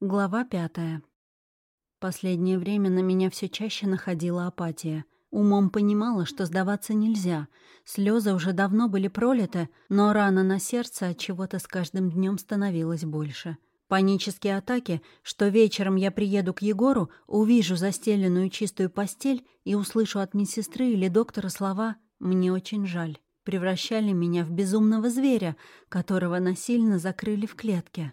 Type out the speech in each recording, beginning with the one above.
Глава пятая. Последнее время на меня все чаще находила апатия. Умом понимала, что сдаваться нельзя. Слезы уже давно были пролиты, но рана на сердце от чего-то с каждым днем становилась больше. Панические атаки, что вечером я приеду к Егору, увижу застеленную чистую постель и услышу от медсестры или доктора слова «мне очень жаль», превращали меня в безумного зверя, которого насильно закрыли в клетке.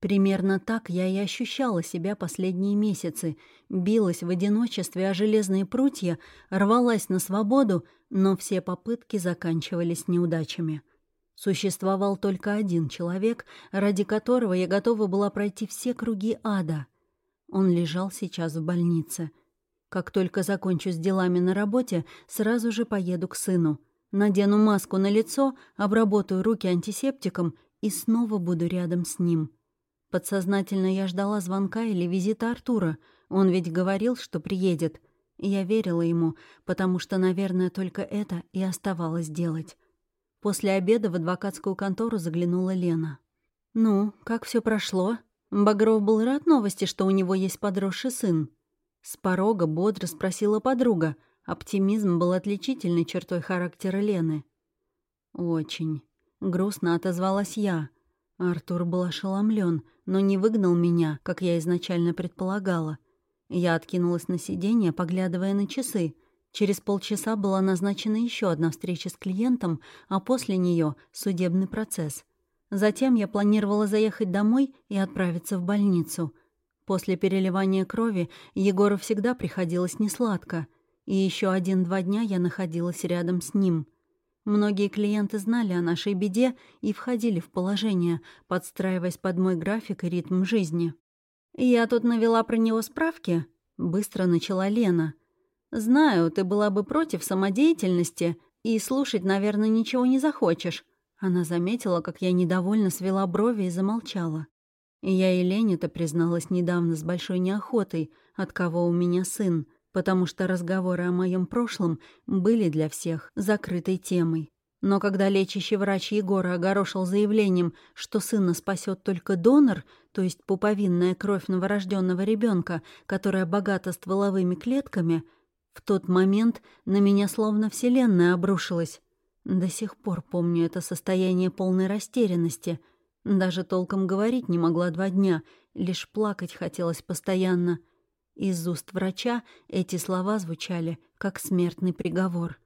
Примерно так я и ощущала себя последние месяцы. Билась в одиночестве о железные прутья, рвалась на свободу, но все попытки заканчивались неудачами. Существовал только один человек, ради которого я готова была пройти все круги ада. Он лежал сейчас в больнице. Как только закончу с делами на работе, сразу же поеду к сыну. Надену маску на лицо, обработаю руки антисептиком и снова буду рядом с ним. Подсознательно я ждала звонка или визита Артура. Он ведь говорил, что приедет. Я верила ему, потому что, наверное, только это и оставалось делать. После обеда в адвокатскую контору заглянула Лена. «Ну, как все прошло?» Багров был рад новости, что у него есть подросший сын. С порога бодро спросила подруга. Оптимизм был отличительной чертой характера Лены. «Очень». Грустно отозвалась я. Артур был ошеломлен, но не выгнал меня, как я изначально предполагала. Я откинулась на сиденье, поглядывая на часы. Через полчаса была назначена еще одна встреча с клиентом, а после нее судебный процесс. Затем я планировала заехать домой и отправиться в больницу. После переливания крови Егору всегда приходилось несладко, и еще один-два дня я находилась рядом с ним — Многие клиенты знали о нашей беде и входили в положение, подстраиваясь под мой график и ритм жизни. «Я тут навела про него справки», — быстро начала Лена. «Знаю, ты была бы против самодеятельности, и слушать, наверное, ничего не захочешь». Она заметила, как я недовольно свела брови и замолчала. Я и Лене-то призналась недавно с большой неохотой, от кого у меня сын — потому что разговоры о моем прошлом были для всех закрытой темой. Но когда лечащий врач Егора огорошил заявлением, что сына спасет только донор, то есть пуповинная кровь новорожденного ребенка, которая богата стволовыми клетками, в тот момент на меня словно вселенная обрушилась. До сих пор помню это состояние полной растерянности. Даже толком говорить не могла два дня, лишь плакать хотелось постоянно — из уст врача эти слова звучали как смертный приговор.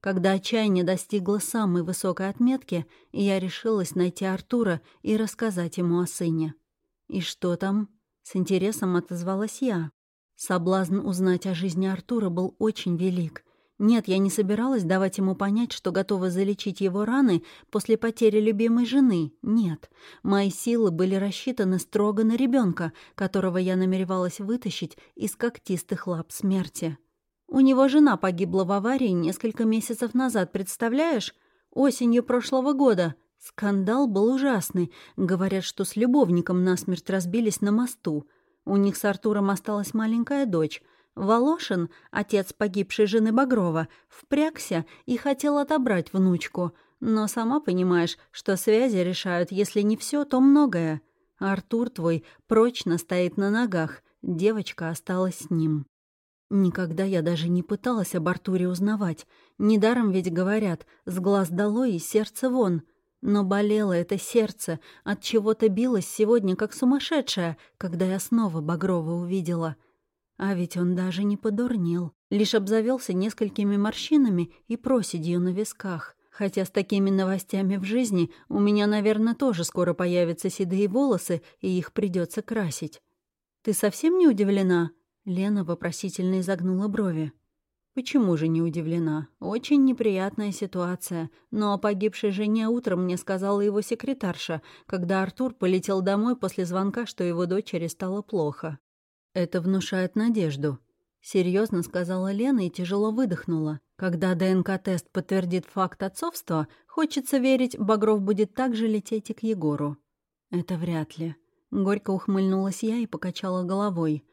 Когда отчаяние достигло самой высокой отметки, я решилась найти Артура и рассказать ему о сыне. «И что там?» — с интересом отозвалась я. Соблазн узнать о жизни Артура был очень велик. Нет, я не собиралась давать ему понять, что готова залечить его раны после потери любимой жены. Нет. Мои силы были рассчитаны строго на ребенка, которого я намеревалась вытащить из когтистых лап смерти. У него жена погибла в аварии несколько месяцев назад, представляешь? Осенью прошлого года. Скандал был ужасный. Говорят, что с любовником насмерть разбились на мосту. У них с Артуром осталась маленькая дочь — Волошин, отец погибшей жены Багрова, впрягся и хотел отобрать внучку, но сама понимаешь, что связи решают, если не все, то многое. Артур твой прочно стоит на ногах, девочка осталась с ним. Никогда я даже не пыталась об Артуре узнавать. Недаром ведь говорят «с глаз долой и сердце вон». Но болело это сердце, от чего-то билось сегодня как сумасшедшее, когда я снова Багрова увидела — а ведь он даже не подурнел, лишь обзавелся несколькими морщинами и проседью на висках. Хотя с такими новостями в жизни у меня, наверное, тоже скоро появятся седые волосы, и их придется красить. «Ты совсем не удивлена?» Лена вопросительно изогнула брови. «Почему же не удивлена? Очень неприятная ситуация. Но о погибшей жене утром мне сказала его секретарша, когда Артур полетел домой после звонка, что его дочери стало плохо. «Это внушает надежду», — серьезно сказала Лена и тяжело выдохнула. «Когда ДНК-тест подтвердит факт отцовства, хочется верить, Багров будет также лететь и к Егору». «Это вряд ли». Горько ухмыльнулась я и покачала головой.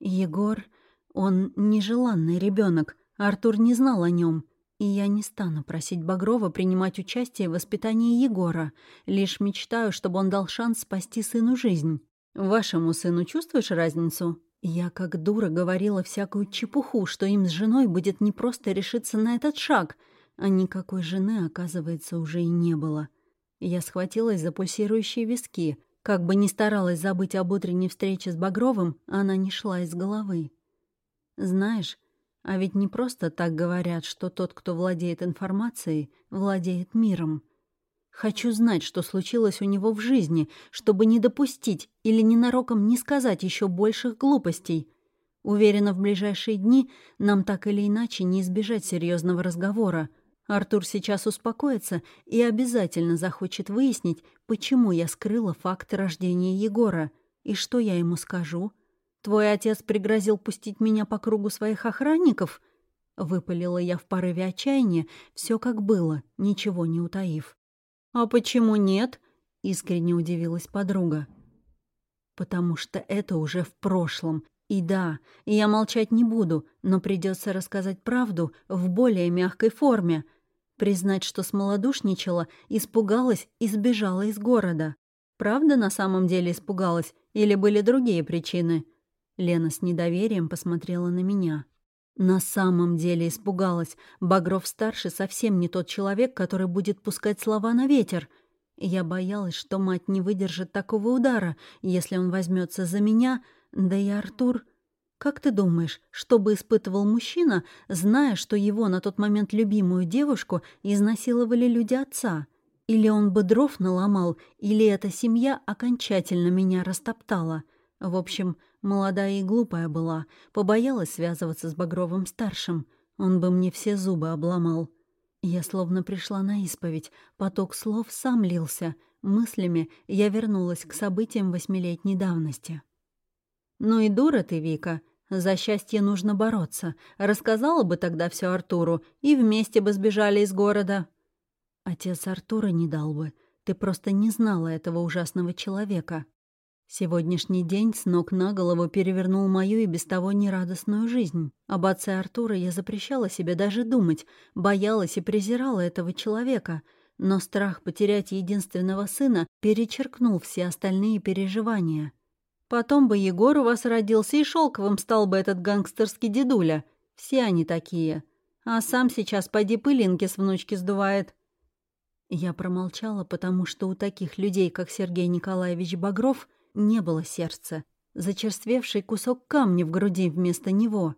«Егор, он нежеланный ребенок. Артур не знал о нем, и я не стану просить Багрова принимать участие в воспитании Егора. Лишь мечтаю, чтобы он дал шанс спасти сыну жизнь». Вашему сыну чувствуешь разницу? Я как дура говорила всякую чепуху, что им с женой будет не просто решиться на этот шаг, а никакой жены, оказывается, уже и не было. Я схватилась за пульсирующие виски. Как бы ни старалась забыть об утренней встрече с Багровым, она не шла из головы. Знаешь, а ведь не просто так говорят, что тот, кто владеет информацией, владеет миром. Хочу знать, что случилось у него в жизни, чтобы не допустить или ненароком не сказать еще больших глупостей. Уверена, в ближайшие дни нам так или иначе не избежать серьезного разговора. Артур сейчас успокоится и обязательно захочет выяснить, почему я скрыла факт рождения Егора. И что я ему скажу? Твой отец пригрозил пустить меня по кругу своих охранников? Выпалила я в порыве отчаяния, все как было, ничего не утаив. «А почему нет?» — искренне удивилась подруга. «Потому что это уже в прошлом. И да, я молчать не буду, но придется рассказать правду в более мягкой форме. Признать, что смолодушничала, испугалась и сбежала из города. Правда на самом деле испугалась или были другие причины?» Лена с недоверием посмотрела на меня. На самом деле испугалась. Багров-старший совсем не тот человек, который будет пускать слова на ветер. Я боялась, что мать не выдержит такого удара, если он возьмется за меня, да и Артур... Как ты думаешь, что бы испытывал мужчина, зная, что его на тот момент любимую девушку изнасиловали люди отца? Или он бы дров наломал, или эта семья окончательно меня растоптала? В общем, Молодая и глупая была, побоялась связываться с Багровым-старшим. Он бы мне все зубы обломал. Я словно пришла на исповедь, поток слов сам лился. Мыслями я вернулась к событиям восьмилетней давности. «Ну и дура ты, Вика. За счастье нужно бороться. Рассказала бы тогда все Артуру, и вместе бы сбежали из города». Отец Артура не дал бы. Ты просто не знала этого ужасного человека. Сегодняшний день с ног на голову перевернул мою и без того нерадостную жизнь. Об отце Артура я запрещала себе даже думать, боялась и презирала этого человека, но страх потерять единственного сына перечеркнул все остальные переживания. Потом бы Егор у вас родился, и шелковым стал бы этот гангстерский дедуля. Все они такие. А сам сейчас поди пылинки с внучки сдувает. Я промолчала, потому что у таких людей, как Сергей Николаевич Багров, не было сердца, зачерствевший кусок камня в груди вместо него.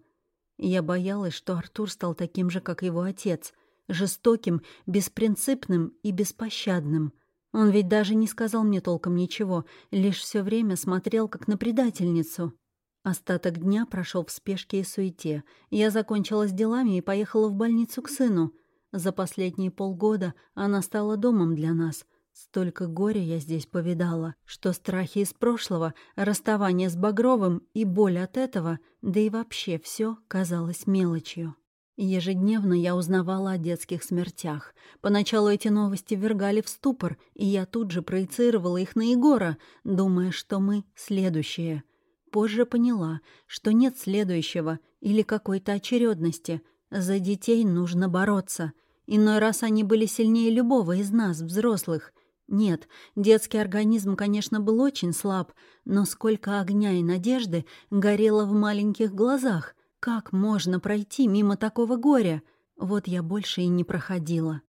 Я боялась, что Артур стал таким же, как его отец, жестоким, беспринципным и беспощадным. Он ведь даже не сказал мне толком ничего, лишь все время смотрел как на предательницу. Остаток дня прошел в спешке и суете. Я закончила с делами и поехала в больницу к сыну. За последние полгода она стала домом для нас — Столько горя я здесь повидала, что страхи из прошлого, расставание с Багровым и боль от этого, да и вообще все казалось мелочью. Ежедневно я узнавала о детских смертях. Поначалу эти новости вергали в ступор, и я тут же проецировала их на Егора, думая, что мы следующие. Позже поняла, что нет следующего или какой-то очередности. За детей нужно бороться. Иной раз они были сильнее любого из нас, взрослых — нет, детский организм, конечно, был очень слаб, но сколько огня и надежды горело в маленьких глазах. Как можно пройти мимо такого горя? Вот я больше и не проходила.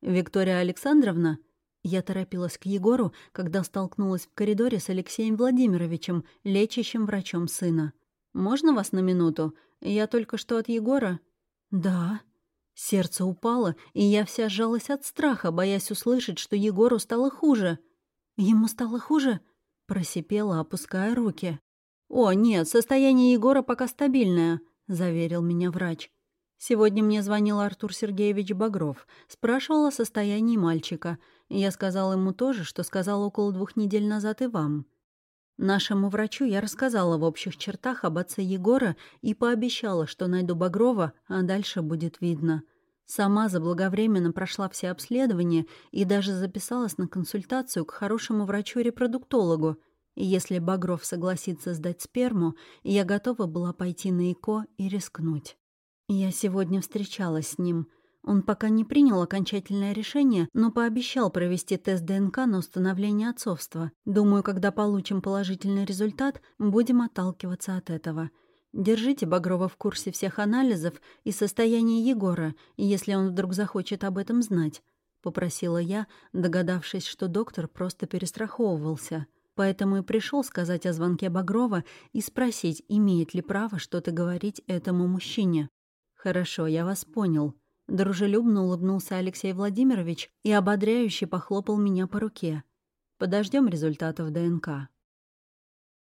«Виктория Александровна?» Я торопилась к Егору, когда столкнулась в коридоре с Алексеем Владимировичем, лечащим врачом сына. «Можно вас на минуту? Я только что от Егора?» «Да», Сердце упало, и я вся сжалась от страха, боясь услышать, что Егору стало хуже. «Ему стало хуже?» — просипела, опуская руки. «О, нет, состояние Егора пока стабильное», — заверил меня врач. Сегодня мне звонил Артур Сергеевич Багров, спрашивал о состоянии мальчика. Я сказала ему то же, что сказала около двух недель назад и вам. Нашему врачу я рассказала в общих чертах об отце Егора и пообещала, что найду Багрова, а дальше будет видно. Сама заблаговременно прошла все обследования и даже записалась на консультацию к хорошему врачу-репродуктологу. И если Багров согласится сдать сперму, я готова была пойти на ЭКО и рискнуть. Я сегодня встречалась с ним. Он пока не принял окончательное решение, но пообещал провести тест ДНК на установление отцовства. Думаю, когда получим положительный результат, будем отталкиваться от этого. Держите Багрова в курсе всех анализов и состояния Егора, если он вдруг захочет об этом знать», — попросила я, догадавшись, что доктор просто перестраховывался. Поэтому и пришел сказать о звонке Багрова и спросить, имеет ли право что-то говорить этому мужчине. «Хорошо, я вас понял», Дружелюбно улыбнулся Алексей Владимирович и ободряюще похлопал меня по руке. Подождем результатов ДНК.